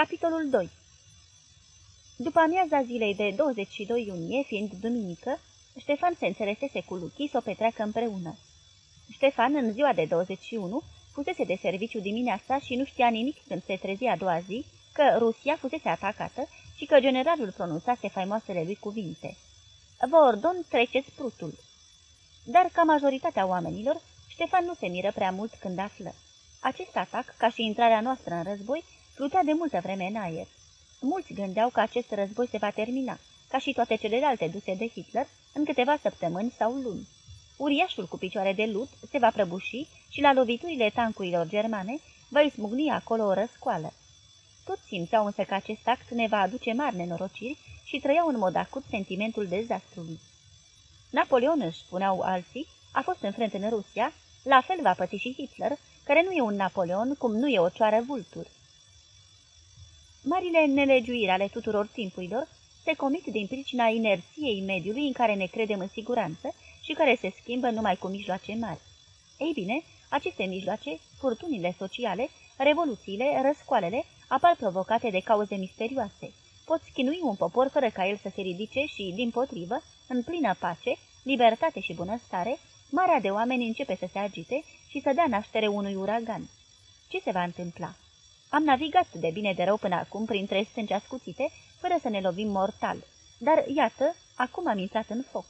Capitolul 2 După amiaza zilei de 22 iunie, fiind duminică, Ștefan se înțelesese cu Luchi să o petreacă împreună. Ștefan, în ziua de 21, fusese de serviciu dimineața și nu știa nimic când se trezia a doua zi că Rusia fusese atacată și că generalul pronunțase faimoasele lui cuvinte. Vă ordon treceți prutul. Dar, ca majoritatea oamenilor, Ștefan nu se miră prea mult când află. Acest atac, ca și intrarea noastră în război, plutea de multă vreme în aer. Mulți gândeau că acest război se va termina, ca și toate celelalte duse de Hitler, în câteva săptămâni sau luni. Uriașul cu picioare de lut se va prăbuși și la loviturile tancurilor germane va izmugni acolo o răscoală. Toți simțeau însă că acest act ne va aduce mari nenorociri și trăiau în mod acut sentimentul dezastrului. Napoleon, își spuneau alții, a fost înfrânt în Rusia, la fel va păți și Hitler, care nu e un Napoleon, cum nu e o cioară vultur. Marile nelegiuiri ale tuturor timpurilor se comit din pricina inerției mediului în care ne credem în siguranță și care se schimbă numai cu mijloace mari. Ei bine, aceste mijloace, furtunile sociale, revoluțiile, răscoalele, apar provocate de cauze misterioase. Poți chinui un popor fără ca el să se ridice și, din potrivă, în plină pace, libertate și bunăstare, marea de oameni începe să se agite și să dea naștere unui uragan. Ce se va întâmpla? Am navigat de bine de rău până acum printre stânci ascuțite, fără să ne lovim mortal. Dar, iată, acum am intrat în foc.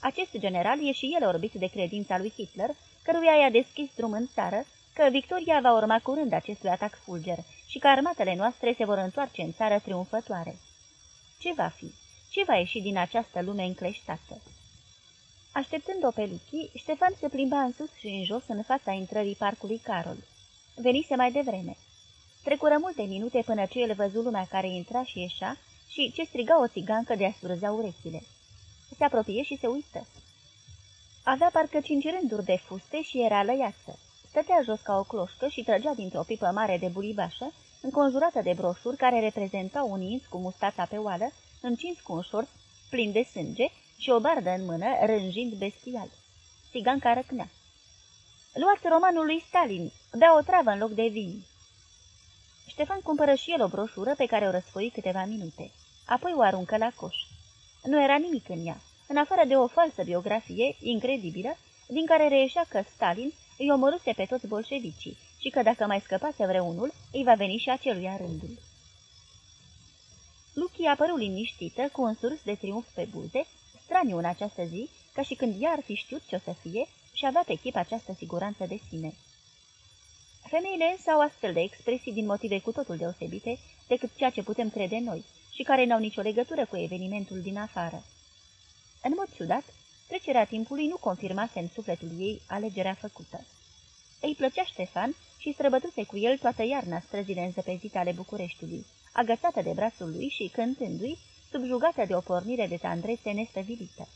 Acest general e și el orbit de credința lui Hitler, căruia i-a deschis drum în țară, că victoria va urma curând acestui atac fulger și că armatele noastre se vor întoarce în țară triumfătoare. Ce va fi? Ce va ieși din această lume încleștată? Așteptând-o pe Luchi, Ștefan se plimba în sus și în jos în fața intrării parcului Carol. Venise mai devreme. Trecură multe minute până ce el văzu lumea care intra și ieșea și ce striga o țigancă de a urechile. Se apropie și se uită. Avea parcă cinci rânduri de fuste și era lăiață. Stătea jos ca o cloșcă și trăgea dintr-o pipă mare de bulibașă, înconjurată de broșuri care reprezentau un ins cu mustața pe oală, încins cu un șorț plin de sânge și o bardă în mână, rânjind bestial. Țiganca răcnea. Luați romanul lui Stalin, bea o travă în loc de vin. Ștefan cumpără și el o broșură pe care o răsfoi câteva minute. Apoi o aruncă la coș. Nu era nimic în ea, în afară de o falsă biografie, incredibilă, din care reieșea că Stalin îi omorâse pe toți bolșevicii și că dacă mai scăpase vreunul, îi va veni și aceluia rândul. Luchi a părut liniștită, cu un surs de triumf pe buze, straniu în această zi, ca și când ea ar fi știut ce o să fie și avea pe chip această siguranță de sine. Femeile însă au astfel de expresii din motive cu totul deosebite decât ceea ce putem crede noi și care n-au nicio legătură cu evenimentul din afară. În mod ciudat, trecerea timpului nu confirmase în sufletul ei alegerea făcută. Îi plăcea Ștefan și străbătuse cu el toată iarna străzile înzăpezite ale Bucureștiului, agățată de brațul lui și cântându-i, subjugată de o pornire de tandrețe nestăvilită.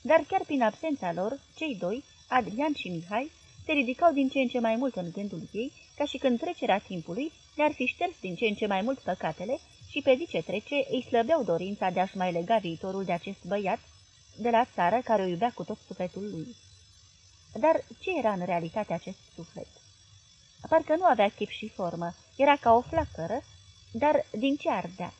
Dar chiar prin absența lor, cei doi, Adrian și Mihai, se ridicau din ce în ce mai mult în gândul ei, ca și când trecerea timpului le-ar fi șters din ce în ce mai mult păcatele și pe zi ce trece îi slăbeau dorința de a-și mai lega viitorul de acest băiat de la țară care o iubea cu tot sufletul lui. Dar ce era în realitate acest suflet? Parcă nu avea chip și formă, era ca o flacără, dar din ce ardea?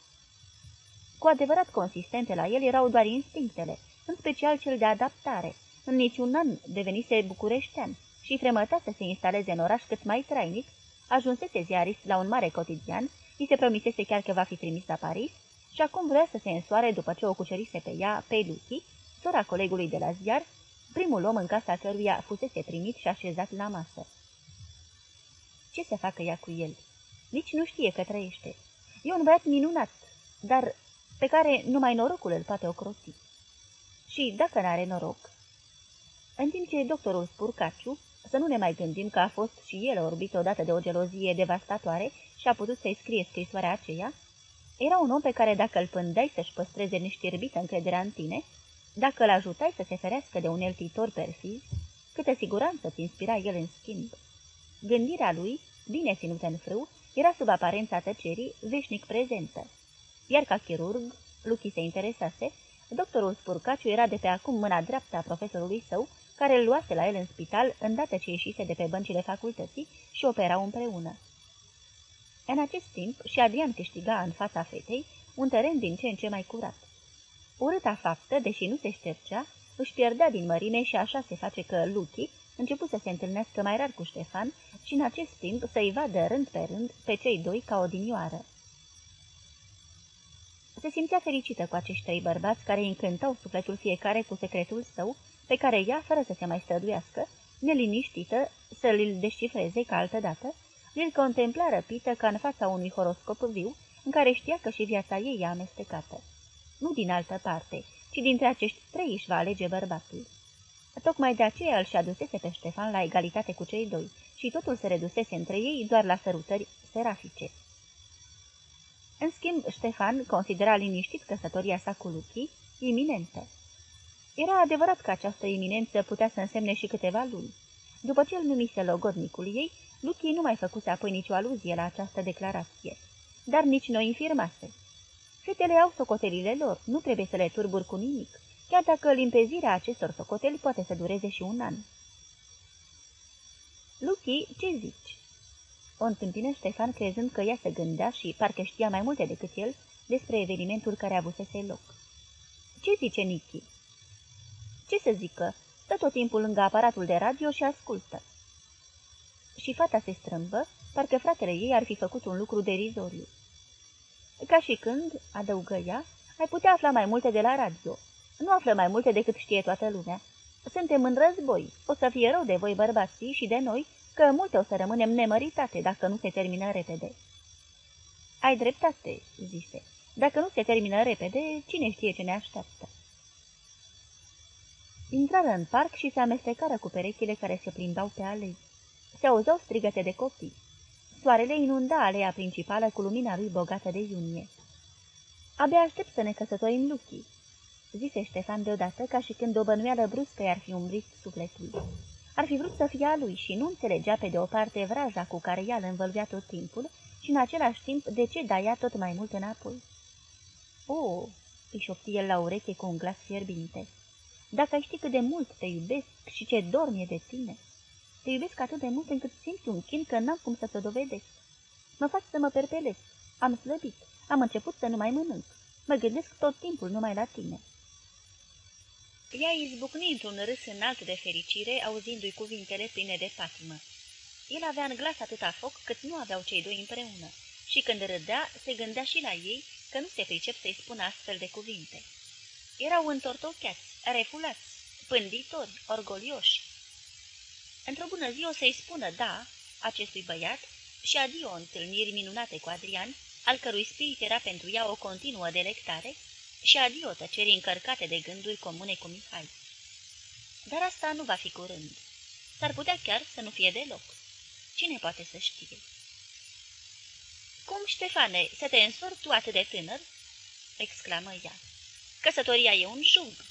Cu adevărat consistente la el erau doar instinctele, în special cel de adaptare. În niciun an devenise bucureștean și fremăta să se instaleze în oraș cât mai trainic, ajunsese ziarist la un mare cotidian, îi se promisese chiar că va fi trimis la Paris și acum vrea să se însoare după ce o cucerise pe ea, pe Luchi, sora colegului de la ziar, primul om în casa căruia fusese primit și așezat la masă. Ce să facă ea cu el? Nici nu știe că trăiește. E un băiat minunat, dar pe care numai norocul îl poate ocroti. Și dacă n-are noroc... În timp ce doctorul Spurcaciu, să nu ne mai gândim că a fost și el orbit odată de o gelozie devastatoare și a putut să-i scrie scrisoarea aceea, era un om pe care dacă îl pândeai să-și păstreze neștirbită încrederea în tine, dacă îl ajutai să se ferească de un eltitor perfid, câtă siguranță ți inspira el în schimb. Gândirea lui, bine ținută în frâu, era sub aparența tăcerii veșnic prezentă. Iar ca chirurg, Luchi se interesase, doctorul Spurcaciu era de pe acum mâna dreaptă a profesorului său, care îl luase la el în spital îndată ce ieșise de pe băncile facultății și operau împreună. În acest timp și Adrian câștiga în fața fetei un teren din ce în ce mai curat. Urâta faptă, deși nu se ștergea, își pierdea din mărime și așa se face că Luchi început să se întâlnească mai rar cu Ștefan și în acest timp să-i vadă rând pe rând pe cei doi ca o dinioară. Se simțea fericită cu acești trei bărbați care îi încântau sufletul fiecare cu secretul său, pe care ea, fără să se mai străduiască, neliniștită, să-l descifreze ca altădată, îl contempla răpită ca în fața unui horoscop viu, în care știa că și viața ei e amestecată. Nu din altă parte, ci dintre acești trei își va alege bărbatul. Tocmai de aceea îl și adusese pe Ștefan la egalitate cu cei doi și totul se redusese între ei doar la sărutări serafice. În schimb, Ștefan considera liniștit căsătoria sa cu Luchi iminentă. Era adevărat că această iminență putea să însemne și câteva luni. După ce îl numise logodnicul ei, Luchi nu mai făcuse apoi nicio aluzie la această declarație, dar nici nu infirmase. Fetele au socotelile lor, nu trebuie să le turbur cu nimic, chiar dacă limpezirea acestor socoteli poate să dureze și un an. Luchi, ce zici?" O întâmpină Ștefan crezând că ea se gândea și parcă știa mai multe decât el despre evenimentul care avusese loc. Ce zice Nichi?" Ce să zică? Stă tot timpul lângă aparatul de radio și ascultă." Și fata se strâmbă, parcă fratele ei ar fi făcut un lucru derizoriu. Ca și când, adăugă ea, ai putea afla mai multe de la radio. Nu află mai multe decât știe toată lumea. Suntem în război. O să fie rău de voi bărbații și de noi, că multe o să rămânem nemăritate dacă nu se termină repede. Ai dreptate, zise. Dacă nu se termină repede, cine știe ce ne așteaptă? Intrară în parc și se amestecară cu perechile care se plimbau pe alei. Se auzau strigăte de copii. Soarele inunda aleea principală cu lumina lui bogată de iunie. Abia aștept să ne căsătorim, Luchi," zise Ștefan deodată, ca și când o bănuială bruscă i-ar fi umbrit sufletul. Ar fi vrut să fie a lui și nu înțelegea pe de o parte vraja cu care ea îl învălvea tot timpul și în același timp de ce da ea tot mai mult înapoi. O, îi șopti el la ureche cu un glas fierbinte, dacă ai ști cât de mult te iubesc și ce dorm e de tine. Te iubesc atât de mult încât simți un chin că n-am cum să te dovedesc. Mă faci să mă perpelesc. Am slăbit. Am început să nu mai mănânc. Mă gândesc tot timpul numai la tine. Ea izbucni într-un râs înalt de fericire, auzindu-i cuvintele pline de patimă. El avea în glas atâta foc cât nu aveau cei doi împreună și când râdea, se gândea și la ei că nu se pricep să-i spună astfel de cuvinte. Erau întortocheați, refulați, pânditori, orgolioși. Într-o bună zi o să-i spună da acestui băiat și adio întâlniri minunate cu Adrian, al cărui spirit era pentru ea o continuă delectare, și adio tăcerii încărcate de gânduri comune cu Mihai. Dar asta nu va fi curând. S-ar putea chiar să nu fie deloc. Cine poate să știe? Cum, Ștefane, să te însori tu atât de tânăr?" exclamă ea. Căsătoria e un jug."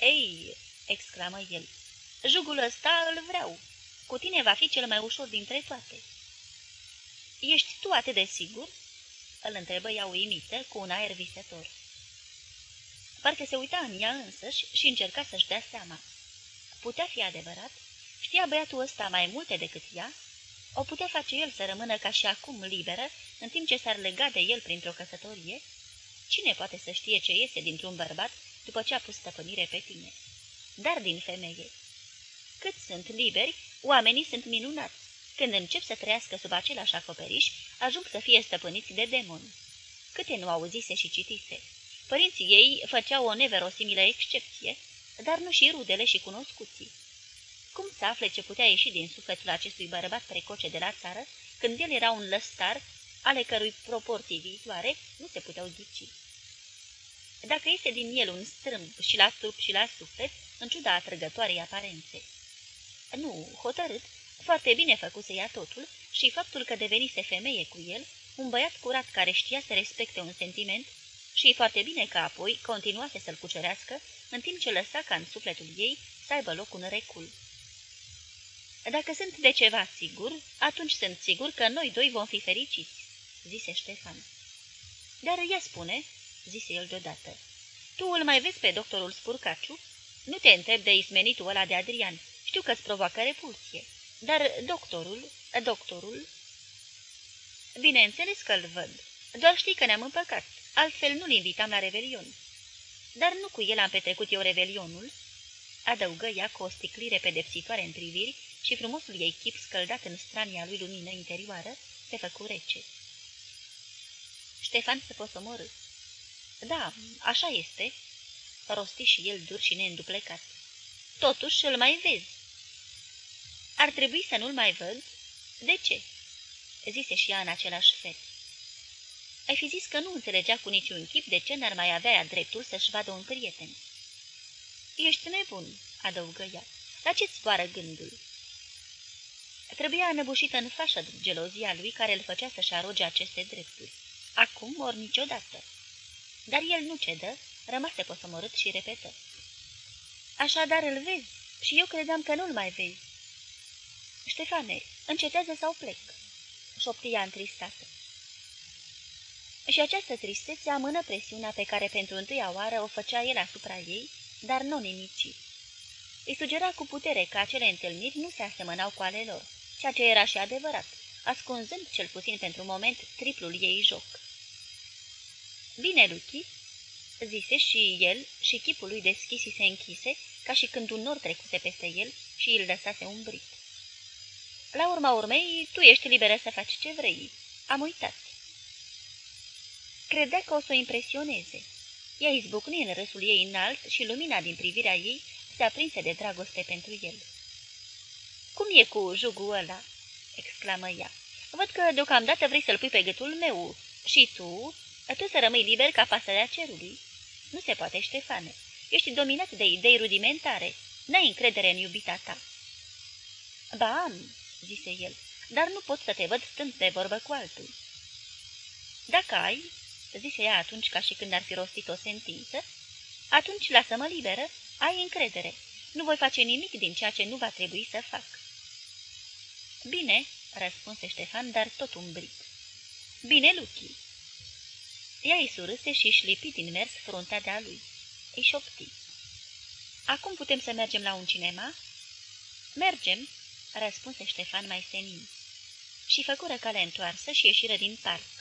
Ei!" exclamă el. Jugul ăsta îl vreau. Cu tine va fi cel mai ușor dintre toate." Ești tu atât de sigur?" îl întrebă ea uimită cu un aer visător. Parcă se uita în ea însăși și încerca să-și dea seama. Putea fi adevărat? Știa băiatul ăsta mai multe decât ea? O putea face el să rămână ca și acum liberă, în timp ce s-ar lega de el printr-o căsătorie? Cine poate să știe ce iese dintr-un bărbat după ce a pus stăpânire pe tine? Dar din femeie. Cât sunt liberi, oamenii sunt minunați. Când încep să trăiască sub același acoperiș, ajung să fie stăpâniți de demoni. Câte nu auzise și citise. Părinții ei făceau o neverosimilă excepție, dar nu și rudele și cunoscuții. Cum să afle ce putea ieși din sufletul acestui bărbat precoce de la țară, când el era un lăstar, ale cărui proporții viitoare nu se puteau ghici? Dacă este din el un strâmb și la trup și la suflet, în ciuda atrăgătoarei aparențe. Nu, hotărât, foarte bine făcuse ea totul și faptul că devenise femeie cu el, un băiat curat care știa să respecte un sentiment și foarte bine că apoi continuase să-l cucerească, în timp ce lăsa ca în sufletul ei să aibă loc un recul. Dacă sunt de ceva sigur, atunci sunt sigur că noi doi vom fi fericiți, zise Ștefan. Dar ea spune, zise el deodată, tu îl mai vezi pe doctorul Spurcaciu? Nu te întreb de ismenitul ăla de Adrian, știu că-ți provoacă repulsie. Dar doctorul, doctorul... Bineînțeles că-l văd. Doar știi că ne-am împăcat, altfel nu-l invitam la revelion. Dar nu cu el am petrecut eu revelionul, adăugă ea cu o sticlire pedepsitoare în priviri și frumosul ei chip scăldat în strania lui lumină interioară se făcu rece. Ștefan se posomorâ. Da, așa este, rosti și el dur și neînduplecat. Totuși îl mai vezi. Ar trebui să nu-l mai văd? De ce? zise și ea în același fel. Ai fi zis că nu înțelegea cu niciun chip de ce n-ar mai avea dreptul să-și vadă un prieten. Ești nebun, adăugă ea. La ce-ți zboară gândul? Trebuia înăbușită în fașă gelozia lui care îl făcea să-și aroge aceste drepturi. Acum ori niciodată. Dar el nu cedă, rămase posomorât și repetă. Așadar îl vezi și eu credeam că nu-l mai vezi. Ștefane, încetează sau plec? șoptia întristată. Și această tristețe amână presiunea pe care pentru întâia oară o făcea el asupra ei, dar nu nimici. Îi sugera cu putere că acele întâlniri nu se asemănau cu ale lor, ceea ce era și adevărat, ascunzând cel puțin pentru moment triplul ei joc. Bine, Luchi, zise și el și chipul lui deschis și se închise, ca și când un nor trecuse peste el și îl lăsase umbrit. La urma urmei, tu ești liberă să faci ce vrei. Am uitat. Credea că o să o impresioneze. Ea izbucni în râsul ei înalt și lumina din privirea ei se aprinse de dragoste pentru el. Cum e cu jugul ăla?" exclamă ea. Văd că deocamdată vrei să-l pui pe gâtul meu. Și tu? Tu să rămâi liber ca pasărea cerului?" Nu se poate, Ștefane. Ești dominat de idei rudimentare. N-ai încredere în iubita ta." Ba am," zise el, dar nu pot să te văd stând de vorbă cu altul." Dacă ai," zise ea atunci ca și când ar fi rostit o sentință, atunci lasă-mă liberă, ai încredere. Nu voi face nimic din ceea ce nu va trebui să fac." Bine," răspunse Ștefan, dar tot umbrit. Bine, Luchi." Ea îi surâse și își lipi din mers fruntea de-a lui. Îi șopti. Acum putem să mergem la un cinema?" Mergem," răspunse Ștefan mai senin. Și făcură cale întoarsă și ieșiră din parc.